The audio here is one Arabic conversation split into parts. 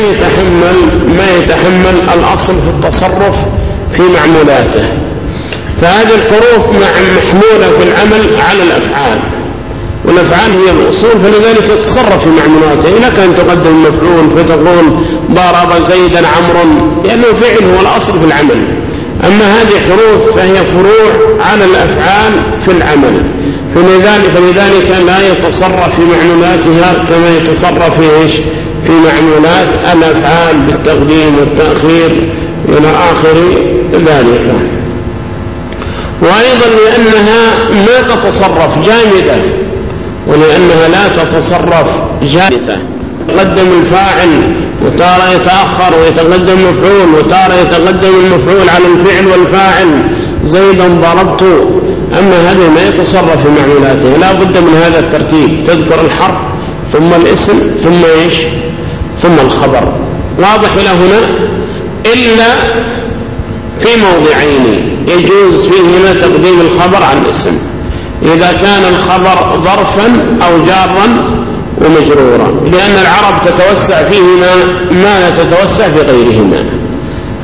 يتحمل ما يتحمل الأصل في التصرف في معمولاته. فهذه الحروف محمولة في العمل على الأفعال. والأفعال هي الأصول فلذلك يتصرف في معمولاته. لك أن تقدم مفعول فتقول ضرب زيدا عمرا لأنه فعل هو الأصل في العمل. أما هذه حروف فهي فروع على الأفعال في العمل. فلذلك, فلذلك لا يتصرف في معلوماتها كما يتصرف في إيش؟ في معمولات الأفعال بالتقديم والتأخير إلى آخر ذلك. وأيضا لأنها ما تتصرف جامدة ولأنها لا تتصرف جامدة يتقدم الفاعل وتارة يتأخر ويتقدم مفعول وتارة يتقدم المفعول على الفعل والفاعل. زيدا ضربت أما هذه ما يتصرف في معمولاته لا بد من هذا الترتيب. تذكر الحرف ثم الاسم ثم إيش؟ ثم الخبر. واضح إلى هنا؟ إلا في موضعين. يجوز فيهما تقديم الخبر عن الاسم. إذا كان الخبر ظرفا أو جارا ومجرورا. لأن العرب تتوسع فيهما ما لا تتوسع في غيرهما.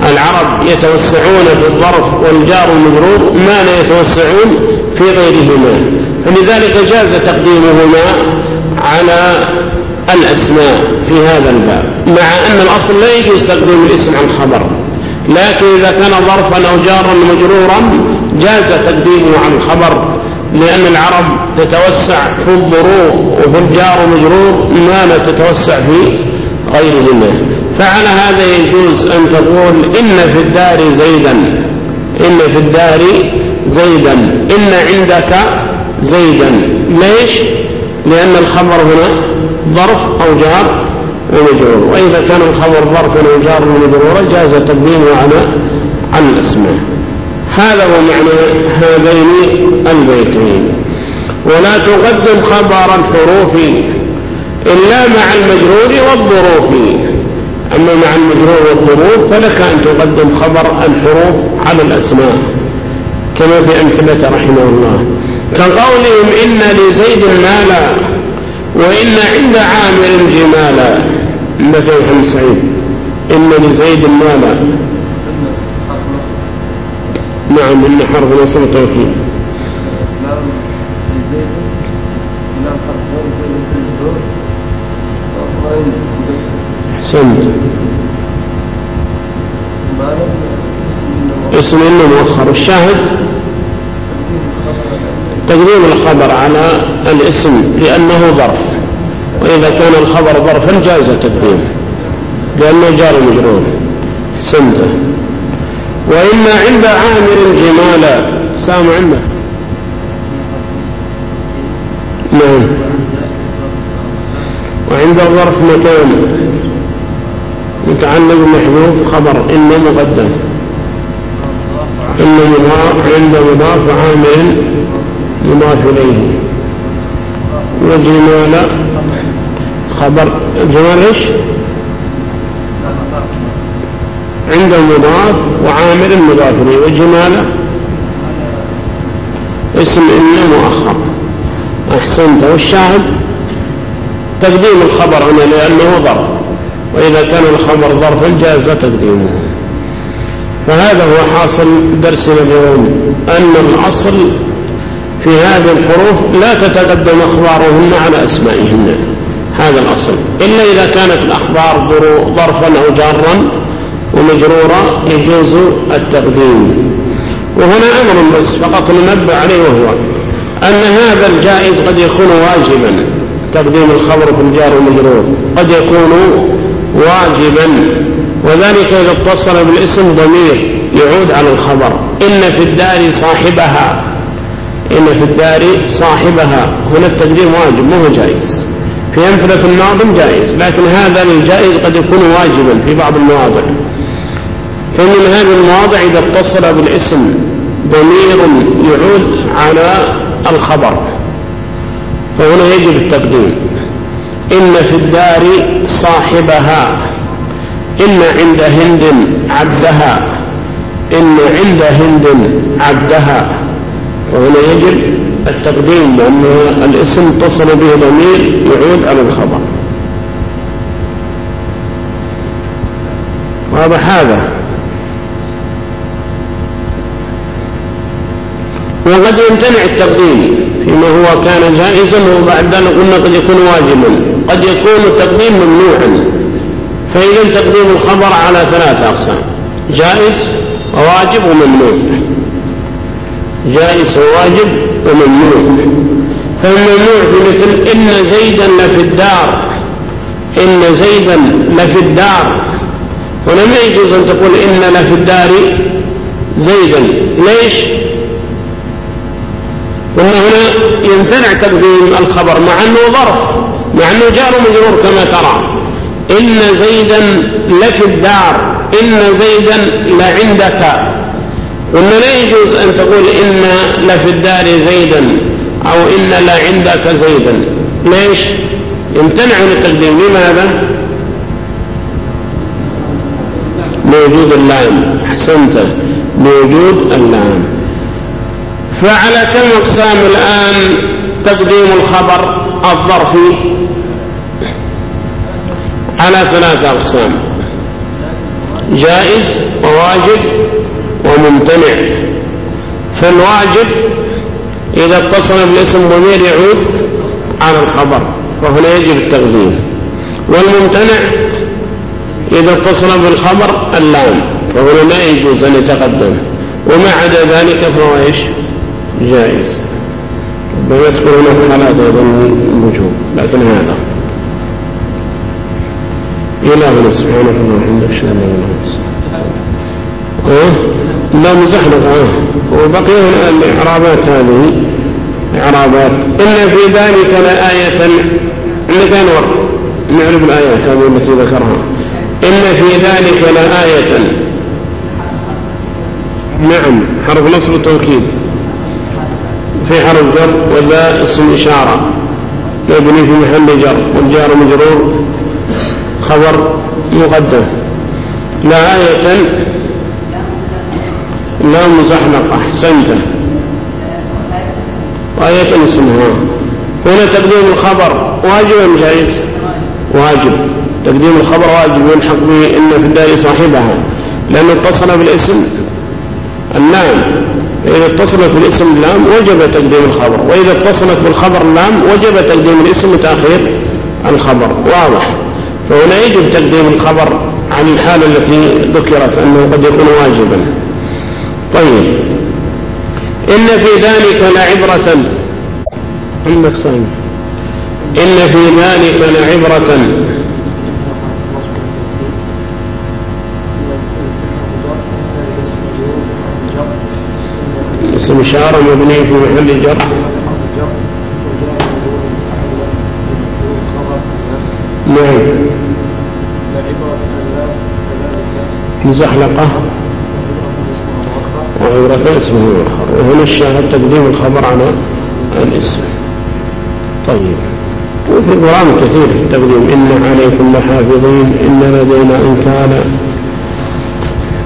العرب يتوسعون في الظرف والجار والمجرور ما لا يتوسعون في غيرهما. فلذلك جاز تقديمهما على الأسماء في هذا الباب مع أن الأصل لا يجوز تقديم الاسم عن خبر. لكن إذا كان ظرفا أو جارا مجرورا جاز تقديمه عن الخبر لأن العرب تتوسع في الظروف وفي الجار ومجرور ما لا تتوسع في غيرهما. فعلى هذا يجوز أن تقول إن في الدار زيدا. إن في الدار زيدا. إن عندك زيدا. ليش؟ لأن الخبر هنا ظرف أو جار ومجرور. وإذا كان الخبر ظرف أو جار ومجرور جاز تقديمه على عن الأسماء هذا هو معنى هذين البيتين. ولا تقدم خبر الحروف إلا مع المجرور والظروف. أما مع المجرور والظروف فلك أن تقدم خبر الحروف على الأسماء كما في أمثلة رحمه الله. كقولهم إن لزيد مالا وإن عند عامر جمالا. مثل محمد سعيد. إن لزيد مالا. نعم إن حرف نصب توكيد. أحسنت اسم إنه مؤخر. الشاهد تقديم الخبر على الاسم لأنه ظرف وإذا كان الخبر ظرفا جاز تقديمه لأنه جار مجرور. سنده وإن عند عامر جمالا سامع عنده نعم. وعند الظرف مكان متعلق محذوف خبر إن مقدم. إن مضاف عند مضاف عامل مضاف إليه. وجمال خبر جمال إيش؟ عند المضاف وعامل مضاف إليه. وجمال اسم إن مؤخر. أحسنت. والشاهد؟ تقديم الخبر هنا لأنه ظرف. وإذا كان الخبر ظرفا جاز تقديمه. فهذا هو حاصل درسنا اليوم. أن الأصل في هذه الحروف لا تتقدم أخبارهن على أسمائهن. هذا الأصل. إلا إذا كانت الأخبار ظرفا أو جارا ومجرورا يجوز التقديم. وهنا أمر بس فقط ننبه عليه وهو أن هذا الجائز قد يكون واجبا. تقديم الخبر في الجار والمجرور قد يكون واجبا وذلك إذا اتصل بالاسم ضمير يعود على الخبر. إن في الدار صاحبها إن في الدار صاحبها. هنا التقديم واجب مو جائز. في أمثلة الناظم جائز لكن هذا الجائز قد يكون واجبا في بعض المواضع فمن هذه المواضع إذا اتصل بالاسم ضمير يعود على الخبر. فهنا يجب التقديم. إن في الدار صاحبها إن عند هند عبدها إن عند هند عبدها. فهنا يجب التقديم لأن الاسم اتصل به ضمير يعود على الخبر. واضح هذا؟ وقد يمتنع التقديم فيما هو كان جائزا وبعد ذلك قلنا قد يكون واجبا. قد يكون التقديم ممنوعا. فإذا تقديم الخبر على ثلاثة أقسام. جائز وواجب وممنوع. جائز وواجب وممنوع. فالممنوع في مثل إن زيدا لفي الدار. إن زيدا لفي الدار. ما يجوز أن تقول إن لفي الدار زيدا. ليش؟ قلنا هنا يمتنع تقديم الخبر مع أنه ظرف مع أنه جار مجرور كما ترى. إن زيدا لفي الدار إن زيدا لعندك. قلنا لا يجوز أن تقول إن لفي الدار زيدا أو إن لا عندك زيدا. ليش؟ يمتنع من التقديم. لماذا؟ لوجود اللام. أحسنت. لوجود اللام. فعلى كم أقسام الآن تقديم الخبر الظرفي على ثلاثة أقسام. جائز وواجب وممتنع. فالواجب إذا اتصل بالاسم ضمير يعود على الخبر فهنا يجب التقديم. والممتنع إذا اتصل بالخبر اللام فهنا لا يجوز أن يتقدم. وما عدا ذلك فهو إيش؟ جائز. ربما تكون هناك حالات أيضا الوجوب لكن هذا. إلهنا سبحانه وتعالى عندك شيء لا لا مزحلق. آه وبقي الإعرابات هذه إعرابات. إن في ذلك لآية. عندك أنور نعرف الآيات هذه التي ذكرها. إن في ذلك لآية. نعم حرف نصب التوكيد. في حرف جر وذا اسم إشارة. مبني في محل جر. والجار مجرور. خبر مقدم. لا آية. لا مزحلق. أحسنت. وآية اسمها هنا تقديم الخبر. واجب أم جائز؟ واجب. تقديم الخبر واجب. يلحق به إن في الدار صاحبها. لأنه اتصل بالاسم. اللام فإذا اتصلت بالاسم اللام وجب تقديم الخبر. وإذا اتصلت بالخبر اللام وجب تقديم الاسم وتأخير الخبر. واضح. فهنا يجب تقديم الخبر عن الحالة التي ذكرت أنه قد يكون واجبا. طيب. إن في ذلك لعبرة عندك صين إن في ذلك لعبرة اسم إشارة مبني في محل جر نعم. في زحلقة. وعبرة اسمه مؤخر وهنا الشاهد تقديم الخبر على الاسم. طيب. وفي القرآن كثير تقديم إن عليكم لحافظين. إن لدينا إن كان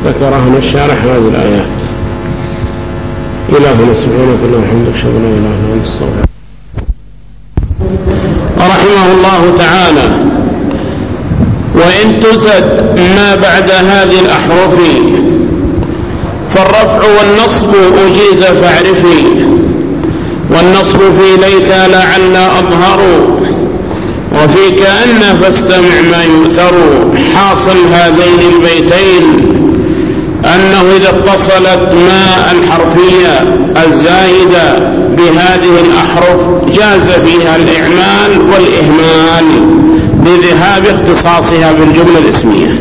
ذكرها الشارح هذه الآيات. إلهنا سبحانه وتعالى وحمدك شهد لا إله إلا أنت استغفر رحمه الله تعالى. وإن تزد ما بعد هذه الأحرف. فالرفع والنصب أجيز فاعرفي. والنصب في ليت لعل أظهر. وفي كأن فاستمع ما يؤثر. حاصل هذين البيتين. أنه إذا اتصلت ما الحرفية الزايدة بهذه الأحرف جاز فيها الإعمال والإهمال لذهاب اختصاصها بالجملة الاسمية.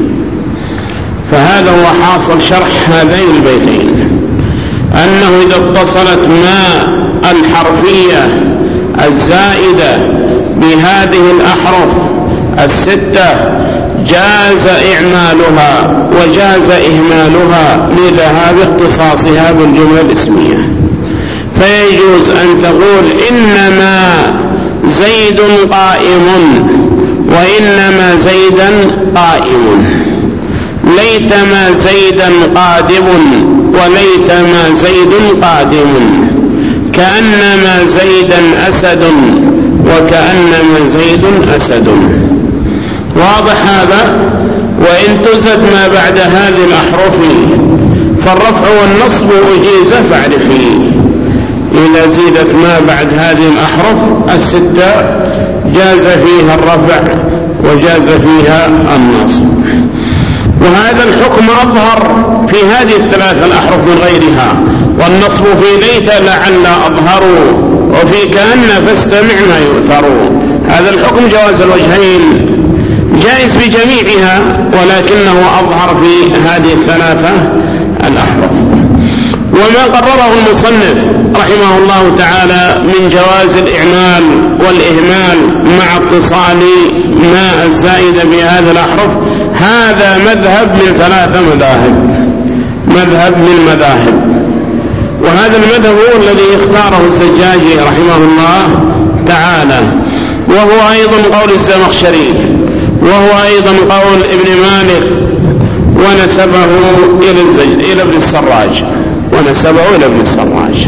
فهذا هو حاصل شرح هذين البيتين. أنه إذا اتصلت ما الحرفية الزائدة بهذه الأحرف الستة جاز إعمالها وجاز إهمالها لذهاب اختصاصها بالجملة الإسمية. فيجوز أن تقول إنما زيد قائم وإنما زيدا قائم. ليتما زيدا قادم وليتما زيد قادم. كأنما زيدا أسد وكأنما زيد أسد. واضح هذا؟ وإن تزد ما بعد هذه الأحرف فالرفع والنصب أجيز فاعرفي. إذا زيدت ما بعد هذه الأحرف الستة جاز فيها الرفع وجاز فيها النصب. وهذا الحكم أظهر في هذه الثلاثة الأحرف من غيرها. والنصب في ليت لعل أظهروا وفي كأن فاستمع ما يؤثروا هذا الحكم جواز الوجهين. جائز بجميعها ولكنه أظهر في هذه الثلاثة الأحرف. وما قرره المصنف رحمه الله تعالى من جواز الإعمال والإهمال مع اتصال ما الزائد بهذه الأحرف هذا مذهب من ثلاثة مذاهب. مذهب من مذاهب وهذا المذهب هو الذي اختاره الزجاجي رحمه الله تعالى. وهو أيضا قول الزمخشري. وهو أيضا قول ابن مالك ونسبه إلى إلى ابن السراج ونسبه إلى ابن السراج.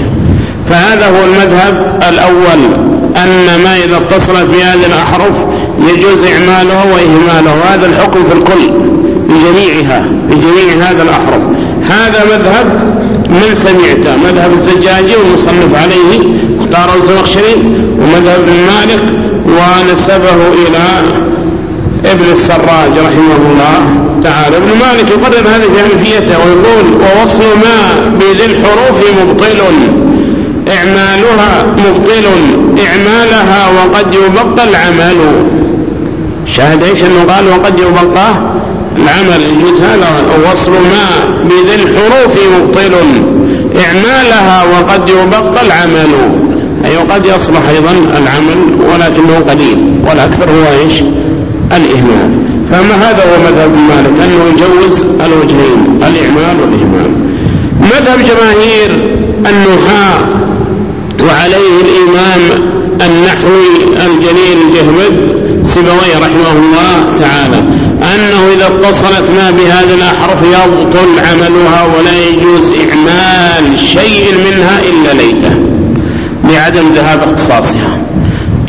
فهذا هو المذهب الأول أن ما إذا اتصلت بهذه الأحرف يجوز إعماله وإهماله هذا الحكم في الكل بجميعها بجميع هذا الأحرف. هذا مذهب من سمعته مذهب الزجاجي والمصنف عليه اختاره الزمخشري ومذهب ابن مالك ونسبه إلى ابن السراج رحمه الله تعالى. ابن مالك يقرر هذه في ألفيته ويقول ووصل ما بذي الحروف مبطل إعمالها مبطل إعمالها وقد يبقى العمل. شاهد إيش أنه قال وقد يبقى العمل؟ يجوز هذا. وصل ما بذي الحروف مبطل إعمالها وقد يبقى العمل. أي وقد يصلح أيضا العمل ولكنه قليل والأكثر هو إيش؟ الإهمال. فما هذا هو مذهب مالك أنه يجوز الوجهين الإعمال والإهمال. مذهب جماهير النحاة وعليه الإمام النحوي الجليل الجهمد سبوي رحمه الله تعالى أنه إذا اتصلت ما بهذه الأحرف يبطل عملها ولا يجوز إعمال شيء منها إلا ليته لعدم ذهاب اختصاصها.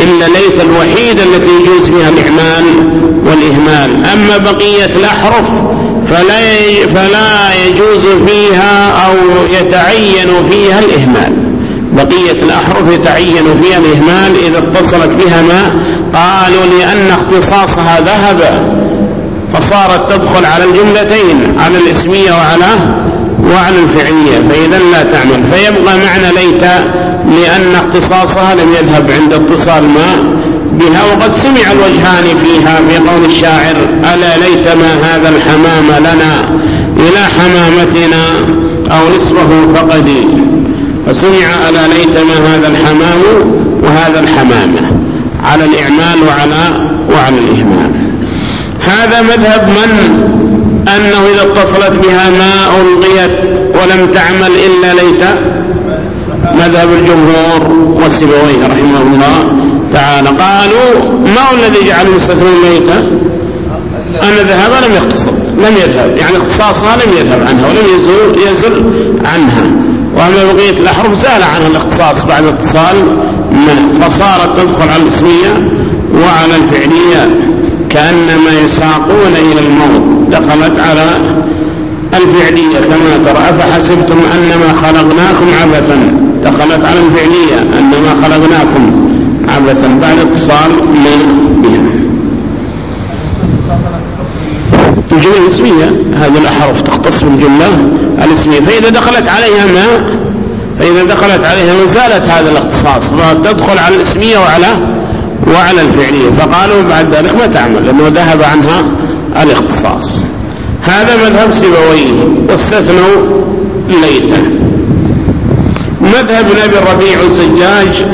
إلا ليت الوحيدة التي يجوز فيها الإعمال والإهمال. أما بقية الأحرف فلا فلا يجوز فيها أو يتعين فيها الإهمال. بقية الأحرف يتعين فيها الإهمال إذا اتصلت بها ما قالوا لأن اختصاصها ذهب فصارت تدخل على الجملتين على الإسمية وعلى وعلى الفعلية فإذا لا تعمل فيبقى معنى ليت لأن اختصاصها لم يذهب عند اتصال ما بها وقد سمع الوجهان فيها في قول الشاعر ألا ليت ما هذا الحمام لنا إلى حمامتنا أو نصفه فقدي فسمع ألا ليت ما هذا الحمام وهذا الحمامة. على الإعمال وعلى وعلى الإهمال. هذا مذهب من أنه إذا اتصلت بها ما ألغيت ولم تعمل إلا ليت. مذهب الجمهور والسبوي رحمه الله تعالى. قالوا ما هو الذي جعل المستثنون ميتا أن ذهب لم يختصر لم يذهب. يعني اختصاصها لم يذهب عنها ولم يزل, يزل عنها. وأما بقية الأحرف زال عنها الاختصاص بعد اتصال فصارت تدخل على الاسمية وعلى الفعلية كأنما يساقون إلى الموت. دخلت على الفعلية كما ترى أفحسبتم أنما خلقناكم عبثا؟ دخلت على الفعلية أنما خلقناكم عبثا بعد اتصال من بها. الجملة الاسمية هذه الأحرف تختص بالجملة الاسمية فإذا دخلت عليها ما؟ فإذا دخلت عليها ما زالت هذا الاختصاص فتدخل على الاسمية وعلى وعلى الفعلية. فقالوا بعد ذلك ما تعمل لأنه ذهب عنها الاختصاص. هذا مذهب سيبويه واستثنوا ليته. مذهب نبي الربيع الزجاج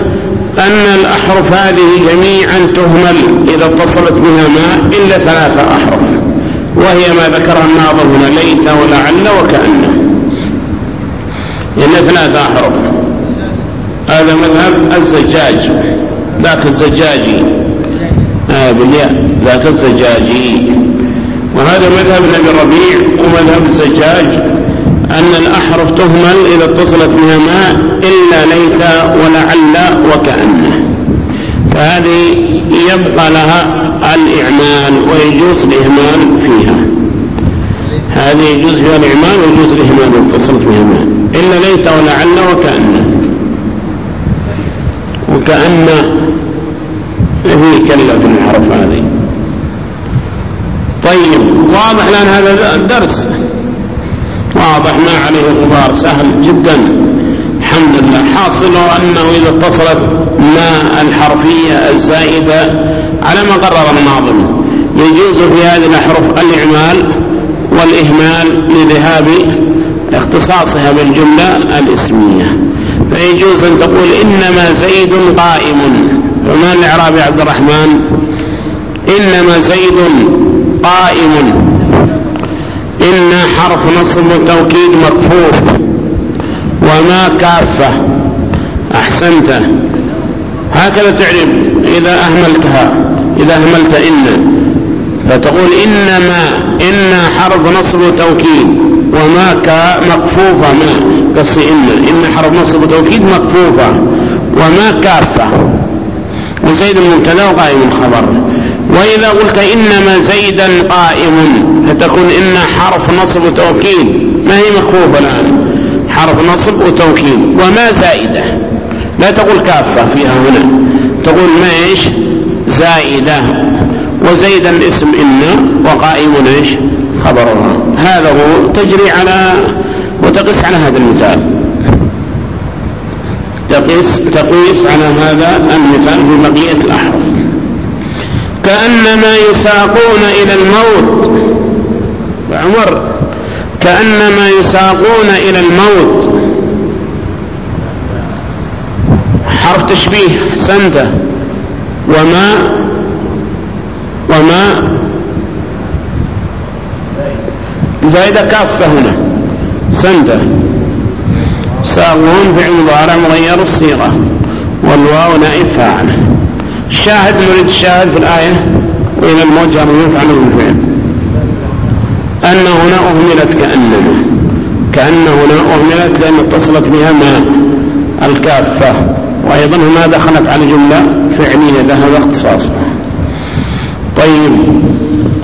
أن الأحرف هذه جميعا تهمل إذا اتصلت بها ماء إلا ثلاثة أحرف وهي ما ذكرها الناظر هنا ليت ولعل وكأنه إلا ثلاثة أحرف. هذا مذهب الزجاج. ذاك الزجاجي. آه بالياء. ذاك الزجاجي. وهذا مذهب ابن الربيع ومذهب الزجاج أن الأحرف تهمل إذا اتصلت بها ماء إلا ليت ولعل وكأنه فهذه يبقى لها الإعمال ويجوز الإهمال فيها. هذه يجوز فيها الإعمال ويجوز الإهمال اتصلت بها ما إلا ليت ولعل وكأن. وكأن في كلا في الحرف هذه. طيب واضح لأن هذا الدرس واضح ما عليه غبار سهل جدا. الحمد لله. حاصله أنه إذا اتصلت ما الحرفية الزائدة على ما قرر الناظم يجوز في هذه الأحرف الإعمال والإهمال لذهاب اختصاصها بالجملة الإسمية. فيجوز أن تقول إنما زيد قائم. وما الإعراب يا عبد الرحمن؟ إنما زيد قائم. إن حرف نصب وتوكيد مكفوف. وما كافة. أحسنت. هكذا تعرف إذا أهملتها. إذا أهملت إن. فتقول إنما إن حرف نصب وتوكيد وما مكفوفة. ما. قصي إن. إن حرف نصب وتوكيد مكفوفة. وما كافة. وزيد المبتدا وقائم الخبر. وإذا قلت إنما زيدا قائم فتكون إن حرف نصب وتوكيد ما هي مكفوفة الآن؟ حرف نصب وتوكيد. وما زائدة؟ لا تقول كافة فيها هنا. تقول ما إيش؟ زائدة. وزيدا اسم إن وقائم إيش؟ خبرها هذا هو تجري على وتقيس على هذا المثال. تقيس, تقيس على هذا المثال في بقية الأحرف. كأنما يساقون إلى الموت. عمر كأنما يساقون إلى الموت. حرف تشبيه سنته وما وما زائدة كافة هنا. سنده. ساقون فعل مضارع مغير الصيغة. والواو نائب فاعل الشاهد نريد الشاهد في الآية؟ وإلى الموجه يفعل بالفعل أن هنا أهملت كأنما كأن هنا أهملت لأن اتصلت بها ما؟ الكافة. وأيضا هنا دخلت على جملة فعلية ذهب اختصاصها طيب.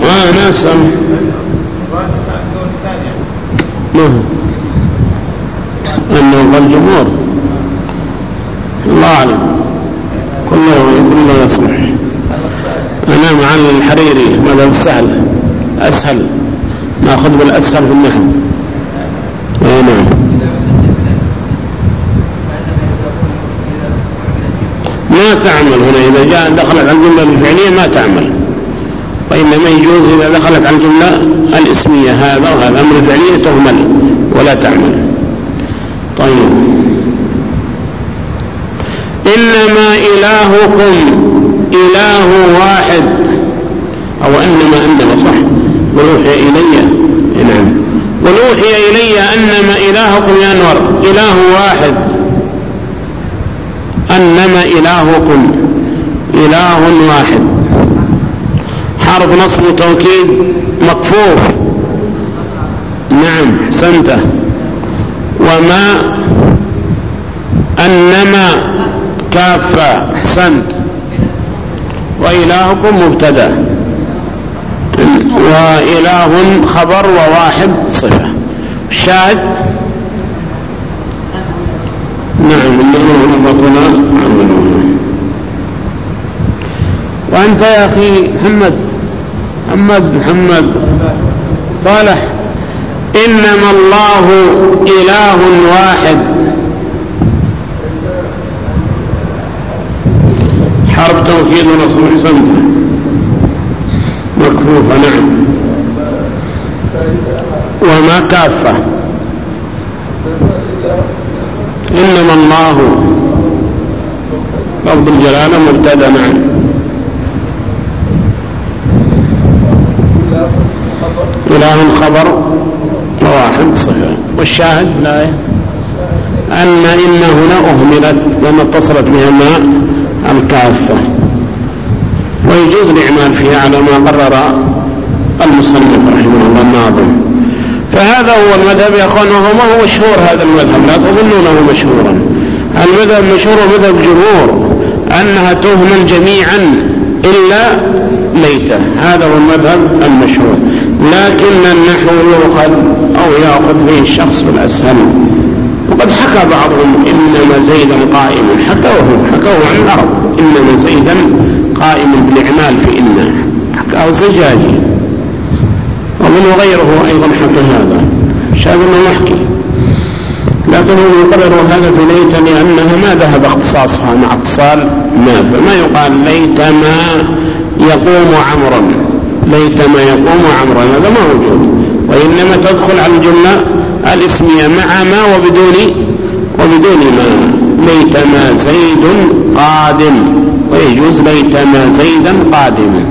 وأنا سم نعم. أنه قال جمهور. الله أعلم. كله كله يصلح. أنا مع الحريري ماذا السهل أسهل. نأخذ بالأسهل في النحو. أي نعم. ما تعمل هنا؟ إذا جاء دخلت على الجملة الفعلية ما تعمل. وإنما يجوز إذا دخلت على الجملة الاسمية هذا وهذا أمر فعلية تهمل ولا تعمل. طيب. إنما إلهكم إله واحد. أو إنما إنما صح. ولوحي إلي. نعم. ولوحي إلي أنما إلهكم يا أنور إله واحد. أنما إلهكم إله واحد. حرف نصب توكيد مكفوف نعم حسنته وما أنما كافة أحسنت. وإلهكم مبتدأ. وإله خبر وواحد صفة. الشاهد نعم إنه ربطنا عمله وأنت يا أخي محمد محمد محمد صالح إنما الله إله واحد. حرف توكيد ونصب حسنت مكفوفة نعم. وما كافة. إنما الله. لفظ الجلالة مبتدأ نعم. إله خبر واحد صفة والشاهد الآية أن إن هنا أهملت لأن اتصلت بها الكافة. ويجوز الإعمال فيها على ما قرر المصنف رحمه الله الناظم فهذا هو المذهب يا أخوان وهو ما هو مشهور هذا المذهب لا تظنونه مشهورا. المذهب مشهور مذهب الجمهور أنها تهمل جميعا إلا ليته. هذا هو المذهب المشهور. لكن النحو يؤخذ أو يأخذ به الشخص بالأسهل وقد حكى بعضهم إنما زيدا قائم حكوه حكوه عن العرب إنما زيدا قائم بالإعمال في إنه حكاه الزجاجي ومن غيره أيضا حكى هذا. أنه يحكي لكنه يقرر هذا في ليت لأنها ما ذهب اختصاصها مع اتصال ما فما يقال ليت ما يقوم عمرا. ليت ما يقوم عمرا. هذا ما موجود وإنما تدخل على الجملة الاسمية مع ما وبدون وبدون ما. ليت ما زيد قادم. ويجوز ليت ما زيدا قادما.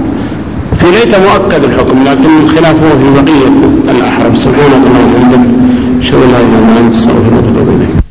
في ليت مؤكد الحكم لكن خلافه في بقية الأحرف. سبحانك اللهم وبحمدك أشهد أن لا إله إلا أنت